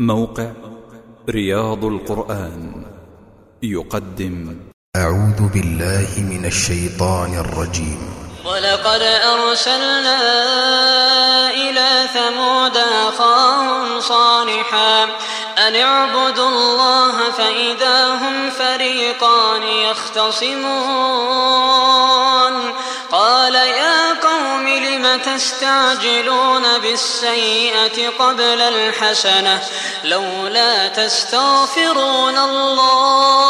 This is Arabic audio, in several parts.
موقع رياض القرآن يقدم. أعوذ بالله من الشيطان الرجيم. ولقد أرسلنا إلى ثمود أخاهم صالحا أن اعبدوا الله فإذا هم فريقان يختصمون. قال يا تستعجلون بالسيئة قبل الحسنة لولا تستغفرون الله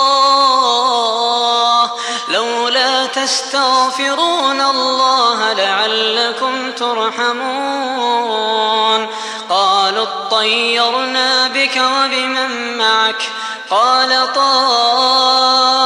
لولا تستغفرون الله لعلكم ترحمون قالوا اطيرنا بك وبمن معك قال طائركم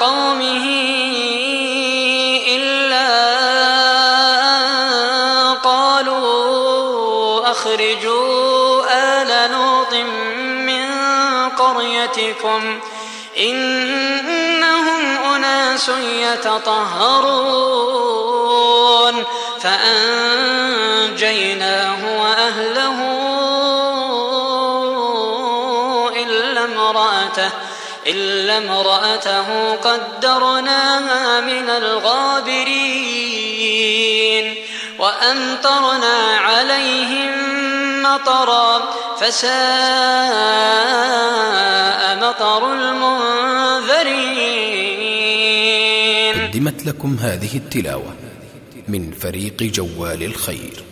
قومه إلا أن قالوا أخرجوا آل لوط من قريتكم إنهم أناس يتطهرون فأنجيناه وأهله إلا امرأته إلا امرأته قدرناها من الغابرين وأمطرنا عليهم مطرا فساء مطر المنذرين. قدمت لكم هذه التلاوة من فريق جوال الخير.